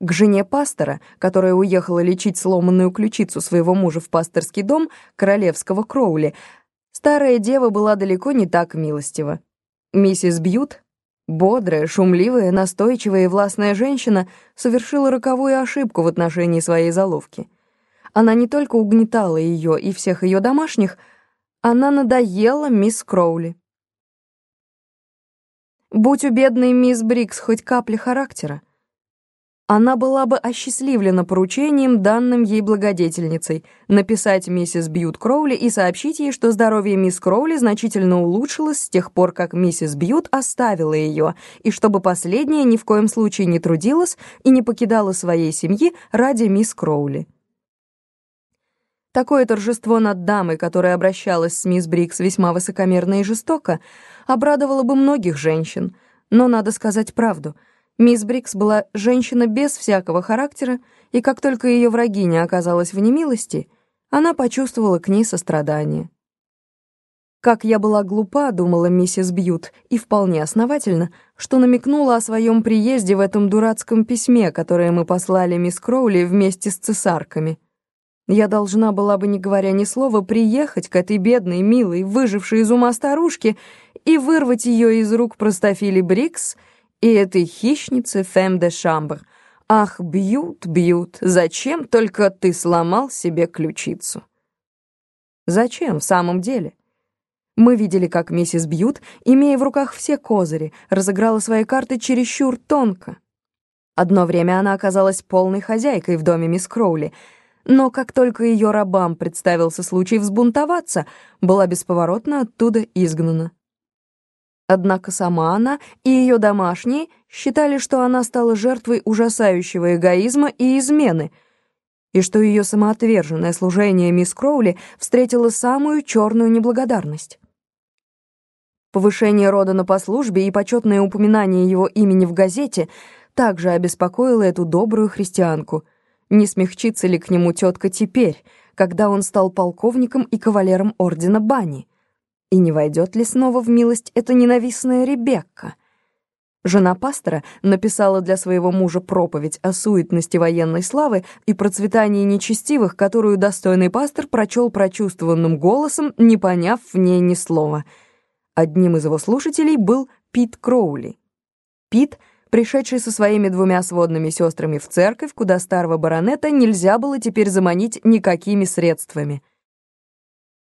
К жене пастора, которая уехала лечить сломанную ключицу своего мужа в пасторский дом королевского Кроули, старая дева была далеко не так милостива. Миссис Бьют, бодрая, шумливая, настойчивая и властная женщина, совершила роковую ошибку в отношении своей заловки. Она не только угнетала ее и всех ее домашних, она надоела мисс Кроули. Будь у бедной мисс Брикс хоть капли характера, она была бы осчастливлена поручением, данным ей благодетельницей, написать миссис Бьют Кроули и сообщить ей, что здоровье мисс Кроули значительно улучшилось с тех пор, как миссис Бьют оставила ее, и чтобы последняя ни в коем случае не трудилась и не покидала своей семьи ради мисс Кроули. Такое торжество над дамой, которая обращалась с мисс Брикс весьма высокомерно и жестоко, обрадовало бы многих женщин, но надо сказать правду — Мисс Брикс была женщина без всякого характера, и как только ее врагиня оказалась в немилости, она почувствовала к ней сострадание. Как я была глупа, думала миссис Бьют, и вполне основательно, что намекнула о своем приезде в этом дурацком письме, которое мы послали мисс Кроули вместе с цесарками. Я должна была бы, не говоря ни слова, приехать к этой бедной, милой, выжившей из ума старушке и вырвать ее из рук простофили Брикс — и этой хищнице Фэм де Шамбр. Ах, бьют, бьют, зачем только ты сломал себе ключицу? Зачем в самом деле? Мы видели, как миссис Бьют, имея в руках все козыри, разыграла свои карты чересчур тонко. Одно время она оказалась полной хозяйкой в доме мисс Кроули, но как только ее рабам представился случай взбунтоваться, была бесповоротно оттуда изгнана. Однако сама она и ее домашние считали, что она стала жертвой ужасающего эгоизма и измены, и что ее самоотверженное служение мисс Кроули встретило самую черную неблагодарность. Повышение Родана по службе и почетное упоминание его имени в газете также обеспокоило эту добрую христианку. Не смягчится ли к нему тетка теперь, когда он стал полковником и кавалером ордена Бани? И не войдет ли снова в милость эта ненавистная Ребекка? Жена пастора написала для своего мужа проповедь о суетности военной славы и процветании нечестивых, которую достойный пастор прочел прочувствованным голосом, не поняв в ней ни слова. Одним из его слушателей был Пит Кроули. Пит, пришедший со своими двумя сводными сестрами в церковь, куда старого баронета нельзя было теперь заманить никакими средствами —